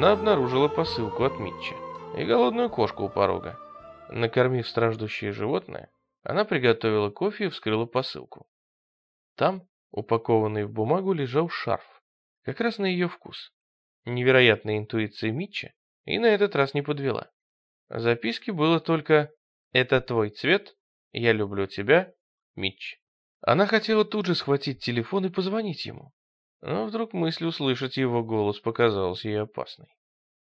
она обнаружила посылку от Митча и голодную кошку у порога. Накормив страждущее животное, она приготовила кофе и вскрыла посылку. Там, упакованный в бумагу, лежал шарф, как раз на ее вкус. Невероятная интуиция Митча и на этот раз не подвела. В записке было только «Это твой цвет, я люблю тебя, Митч». Она хотела тут же схватить телефон и позвонить ему. Но вдруг мысль услышать его голос показалась ей опасной.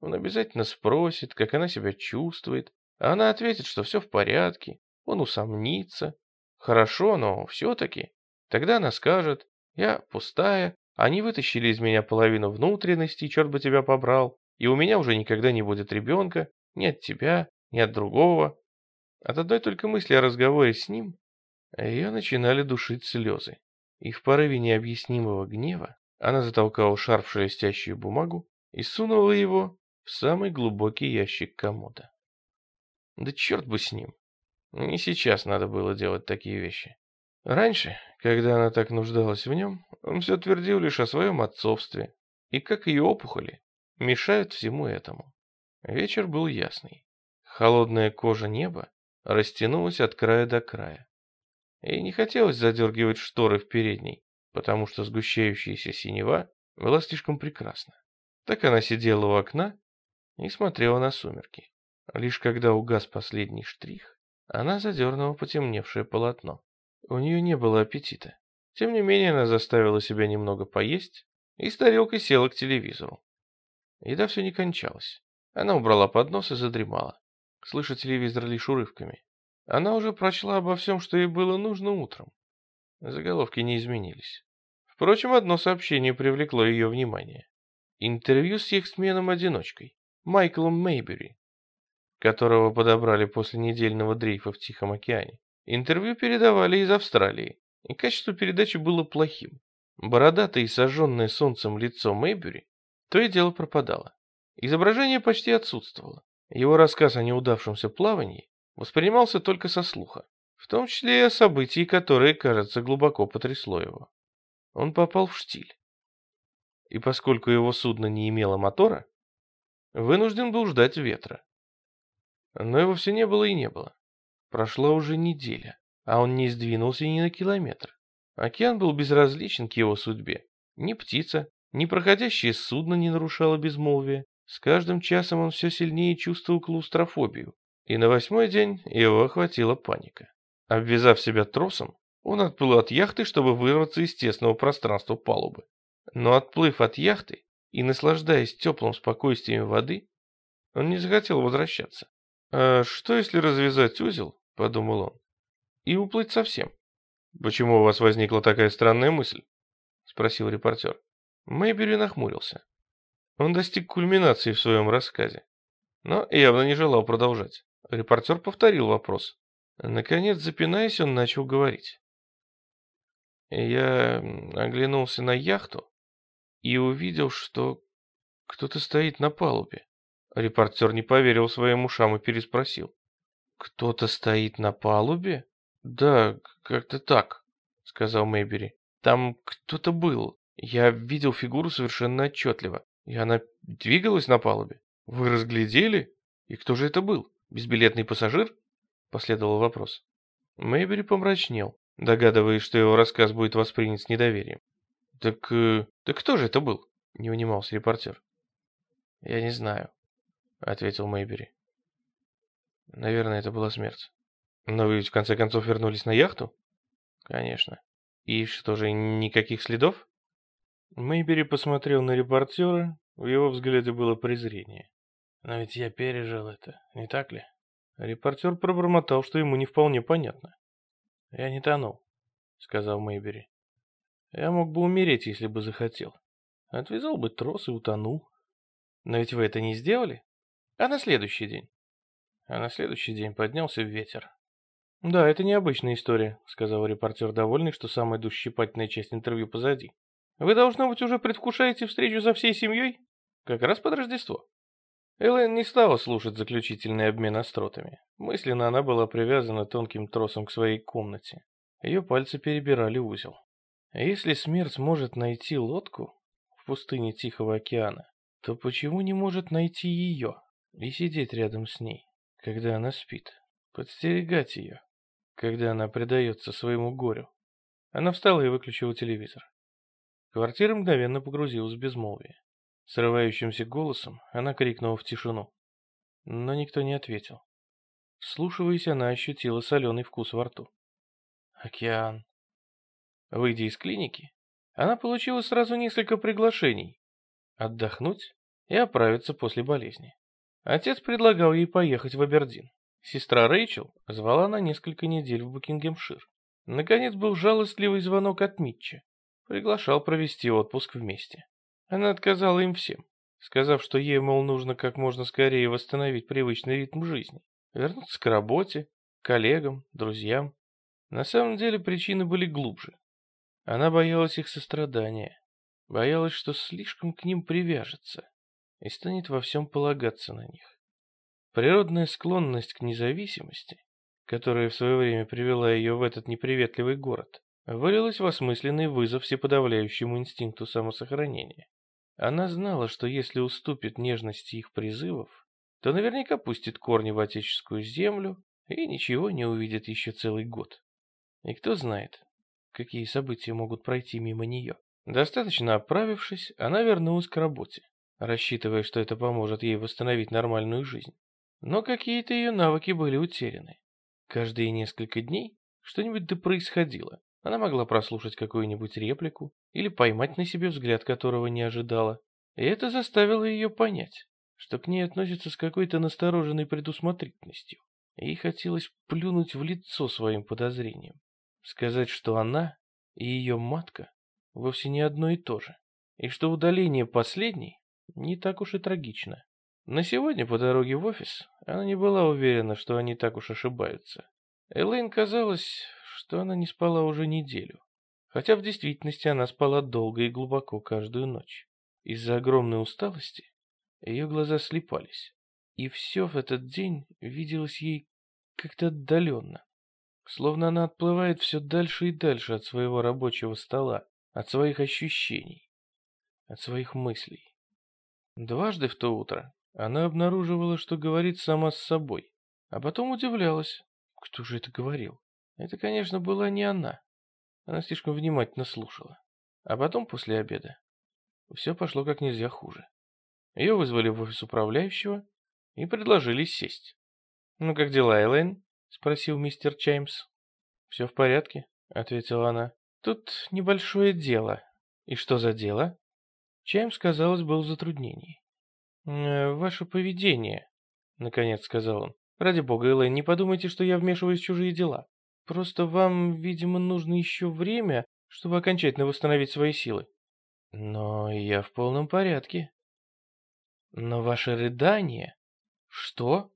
Он обязательно спросит, как она себя чувствует, а она ответит, что все в порядке, он усомнится. Хорошо, но все-таки. Тогда она скажет, я пустая, они вытащили из меня половину внутренности, черт бы тебя побрал, и у меня уже никогда не будет ребенка, ни от тебя, ни от другого. От одной только мысли о разговоре с ним ее начинали душить слезы, и в порыве необъяснимого гнева она затолкала шарф в шелестящую бумагу и сунула его в самый глубокий ящик комода. Да черт бы с ним. Не сейчас надо было делать такие вещи. Раньше, когда она так нуждалась в нем, он все твердил лишь о своем отцовстве, и как ее опухоли мешают всему этому. Вечер был ясный. Холодная кожа неба растянулась от края до края. Ей не хотелось задергивать шторы в передней, потому что сгущающаяся синева была слишком прекрасна. Так она сидела у окна и смотрела на сумерки. Лишь когда угас последний штрих, она задернула потемневшее полотно. У нее не было аппетита. Тем не менее, она заставила себя немного поесть и с тарелкой села к телевизору. Еда все не кончалась. Она убрала поднос и задремала, слыша телевизор лишь урывками. Она уже прочла обо всем, что ей было нужно утром. Заголовки не изменились. Впрочем, одно сообщение привлекло ее внимание. Интервью с сменом-одиночкой, Майклом Мейбери, которого подобрали после недельного дрейфа в Тихом океане. Интервью передавали из Австралии, и качество передачи было плохим. Бородатое и сожженное солнцем лицо Мейбери то и дело пропадало. Изображение почти отсутствовало. Его рассказ о неудавшемся плавании воспринимался только со слуха, в том числе и о событии, которое, кажется, глубоко потрясло его. Он попал в штиль. И поскольку его судно не имело мотора, вынужден был ждать ветра. Но его все не было и не было. Прошла уже неделя, а он не сдвинулся ни на километр. Океан был безразличен к его судьбе. Ни птица, ни проходящее судно не нарушало безмолвия. С каждым часом он все сильнее чувствовал клаустрофобию, и на восьмой день его охватила паника. Обвязав себя тросом, он отплыл от яхты, чтобы вырваться из тесного пространства палубы. Но отплыв от яхты и наслаждаясь теплым спокойствием воды, он не захотел возвращаться. «А что, если развязать узел?» — подумал он. «И уплыть совсем». «Почему у вас возникла такая странная мысль?» — спросил репортер. Мэйбери нахмурился. Он достиг кульминации в своем рассказе, но явно не желал продолжать. Репортер повторил вопрос. Наконец, запинаясь, он начал говорить. Я оглянулся на яхту и увидел, что кто-то стоит на палубе. Репортер не поверил своим ушам и переспросил. «Кто-то стоит на палубе?» «Да, как-то так», — сказал Мэйбери. «Там кто-то был. Я видел фигуру совершенно отчетливо, и она двигалась на палубе. Вы разглядели? И кто же это был?» «Безбилетный пассажир?» — последовал вопрос. Мэйбери помрачнел, догадываясь, что его рассказ будет воспринят с недоверием. «Так... Э, так кто же это был?» — не унимался репортер. «Я не знаю», — ответил Мэйбери. «Наверное, это была смерть. Но вы ведь в конце концов вернулись на яхту?» «Конечно. И что же, никаких следов?» Мэйбери посмотрел на репортера, в его взгляде было презрение. Но ведь я пережил это, не так ли? Репортер пробормотал, что ему не вполне понятно. Я не тонул, сказал Мэйбери. Я мог бы умереть, если бы захотел. Отвязал бы трос и утонул. Но ведь вы это не сделали? А на следующий день? А на следующий день поднялся ветер. «Да, это необычная история», — сказал репортер, довольный, что самая душщипательная часть интервью позади. «Вы, должно быть, уже предвкушаете встречу со всей семьей? Как раз под Рождество». Элэйн не стала слушать заключительный обмен остротами. Мысленно она была привязана тонким тросом к своей комнате. Ее пальцы перебирали узел. Если смерть может найти лодку в пустыне Тихого океана, то почему не может найти ее и сидеть рядом с ней, когда она спит, подстерегать ее, когда она предается своему горю? Она встала и выключила телевизор. Квартира мгновенно погрузилась в безмолвие. Срывающимся голосом она крикнула в тишину. Но никто не ответил. Слушиваясь, она ощутила соленый вкус во рту. Океан. Выйдя из клиники, она получила сразу несколько приглашений. Отдохнуть и оправиться после болезни. Отец предлагал ей поехать в Абердин. Сестра Рэйчел звала на несколько недель в Букингемшир. Наконец был жалостливый звонок от Митча. Приглашал провести отпуск вместе. Она отказала им всем, сказав, что ей, мол, нужно как можно скорее восстановить привычный ритм жизни, вернуться к работе, коллегам, друзьям. На самом деле причины были глубже. Она боялась их сострадания, боялась, что слишком к ним привяжется и станет во всем полагаться на них. Природная склонность к независимости, которая в свое время привела ее в этот неприветливый город, вылилась в осмысленный вызов всеподавляющему инстинкту самосохранения. Она знала, что если уступит нежности их призывов, то наверняка пустит корни в отеческую землю и ничего не увидит еще целый год. И кто знает, какие события могут пройти мимо нее. Достаточно оправившись, она вернулась к работе, рассчитывая, что это поможет ей восстановить нормальную жизнь. Но какие-то ее навыки были утеряны. Каждые несколько дней что-нибудь да происходило. Она могла прослушать какую-нибудь реплику или поймать на себе взгляд, которого не ожидала. И это заставило ее понять, что к ней относятся с какой-то настороженной предусмотрительностью. Ей хотелось плюнуть в лицо своим подозрением. Сказать, что она и ее матка вовсе не одно и то же. И что удаление последней не так уж и трагично. На сегодня по дороге в офис она не была уверена, что они так уж ошибаются. Элейн казалось, что она не спала уже неделю, хотя в действительности она спала долго и глубоко каждую ночь. Из-за огромной усталости ее глаза слепались, и все в этот день виделось ей как-то отдаленно, словно она отплывает все дальше и дальше от своего рабочего стола, от своих ощущений, от своих мыслей. Дважды в то утро она обнаруживала, что говорит сама с собой, а потом удивлялась, кто же это говорил. Это, конечно, была не она. Она слишком внимательно слушала. А потом, после обеда, все пошло как нельзя хуже. Ее вызвали в офис управляющего и предложили сесть. «Ну как дела, Элэйн?» — спросил мистер Чаймс. «Все в порядке», — ответила она. «Тут небольшое дело». «И что за дело?» Чаймс, казалось, был в затруднении. «Э, «Ваше поведение», — наконец сказал он. «Ради бога, Элэйн, не подумайте, что я вмешиваюсь в чужие дела. Просто вам, видимо, нужно еще время, чтобы окончательно восстановить свои силы. Но я в полном порядке. Но ваше рыдание... Что?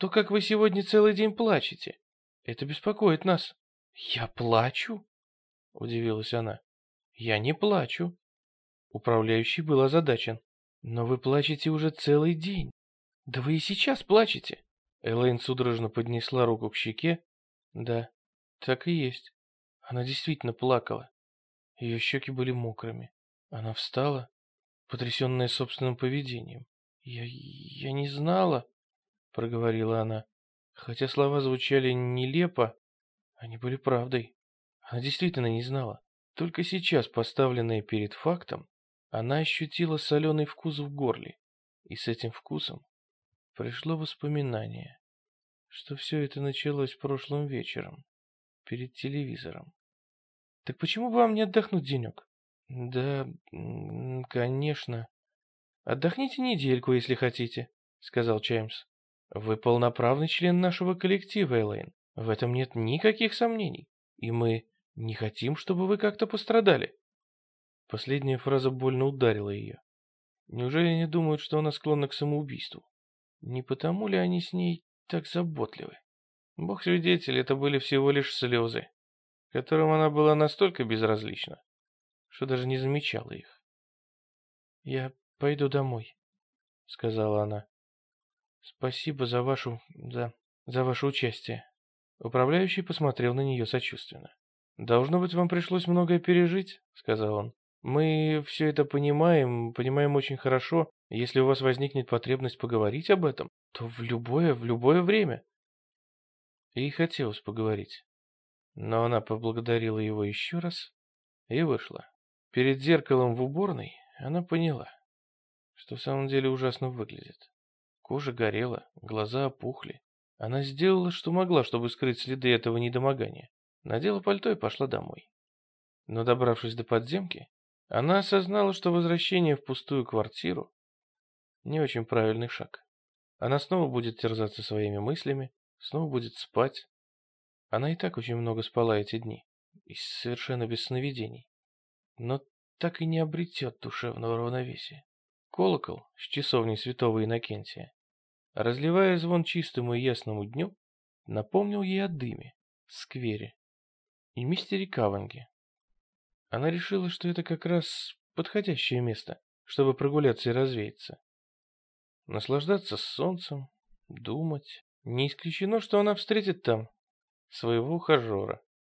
То, как вы сегодня целый день плачете. Это беспокоит нас. Я плачу? Удивилась она. Я не плачу. Управляющий был озадачен. Но вы плачете уже целый день. Да вы и сейчас плачете. Элейн судорожно поднесла руку к щеке да, так и есть. Она действительно плакала. Ее щеки были мокрыми. Она встала, потрясенная собственным поведением. «Я... я не знала», — проговорила она. Хотя слова звучали нелепо, они были правдой. Она действительно не знала. Только сейчас, поставленная перед фактом, она ощутила соленый вкус в горле. И с этим вкусом пришло воспоминание что все это началось прошлым вечером, перед телевизором. Так почему бы вам не отдохнуть денек? Да, конечно. Отдохните недельку, если хотите, сказал Чеймс. Вы полноправный член нашего коллектива, Элейн. В этом нет никаких сомнений. И мы не хотим, чтобы вы как-то пострадали. Последняя фраза больно ударила ее. Неужели они думают, что она склонна к самоубийству? Не потому ли они с ней так заботливы. Бог свидетель, это были всего лишь слезы, которым она была настолько безразлична, что даже не замечала их. «Я пойду домой», — сказала она. «Спасибо за вашу... за... за ваше участие». Управляющий посмотрел на нее сочувственно. «Должно быть, вам пришлось многое пережить», — сказал он. Мы все это понимаем, понимаем очень хорошо. Если у вас возникнет потребность поговорить об этом, то в любое, в любое время. И хотелось поговорить. Но она поблагодарила его еще раз и вышла. Перед зеркалом в уборной она поняла, что в самом деле ужасно выглядит. Кожа горела, глаза опухли. Она сделала, что могла, чтобы скрыть следы этого недомогания. Надела пальто и пошла домой. Но добравшись до подземки, она осознала, что возвращение в пустую квартиру не очень правильный шаг. Она снова будет терзаться своими мыслями, снова будет спать. Она и так очень много спала эти дни, и совершенно без сновидений. Но так и не обретет душевного равновесия. Колокол с часовней святого Иннокентия, разливая звон чистому и ясному дню, напомнил ей о дыме, сквере и мистере Каванге, она решила, что это как раз подходящее место, чтобы прогуляться и развеяться. Наслаждаться солнцем, думать. Не исключено, что она встретит там своего ухажера.